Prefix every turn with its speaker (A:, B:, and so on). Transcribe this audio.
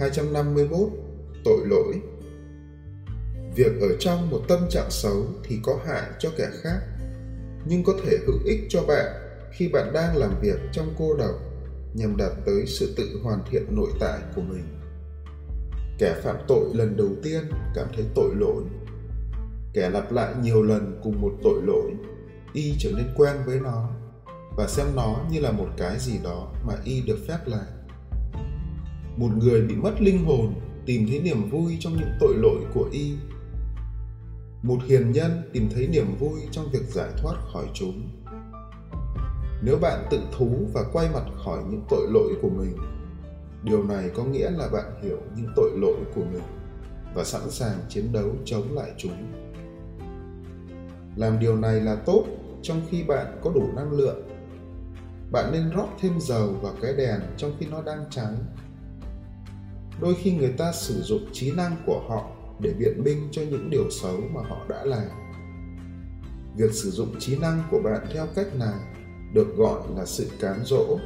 A: 251 Tội lỗi Việc ở trong một tâm trạng xấu thì có hại cho kẻ khác, nhưng có thể hữu ích cho bạn khi bạn đang làm việc trong cô độc nhằm đạt tới sự tự hoàn thiện nội tại của mình. Kẻ phạm tội lần đầu tiên cảm thấy tội lỗi. Kẻ lặp lại nhiều lần cùng một tội lỗi, y trở nên quen với nó và xem nó như là một cái gì đó mà y được phép làm một người bị mất linh hồn, tìm thấy niềm vui trong những tội lỗi của y. Một hiền nhân tìm thấy niềm vui trong việc giải thoát khỏi chúng. Nếu bạn tự thú và quay mặt khỏi những tội lỗi của mình, điều này có nghĩa là bạn hiểu những tội lỗi của mình và sẵn sàng chiến đấu chống lại chúng. Làm điều này là tốt trong khi bạn có đủ năng lượng. Bạn nên rót thêm dầu vào cái đèn trong khi nó đang cháy đôi khi người ta sử dụng trí năng của họ để biện minh cho những điều xấu mà họ đã làm. Việc sử dụng trí năng của bạn theo cách này được gọi là sự cám dỗ?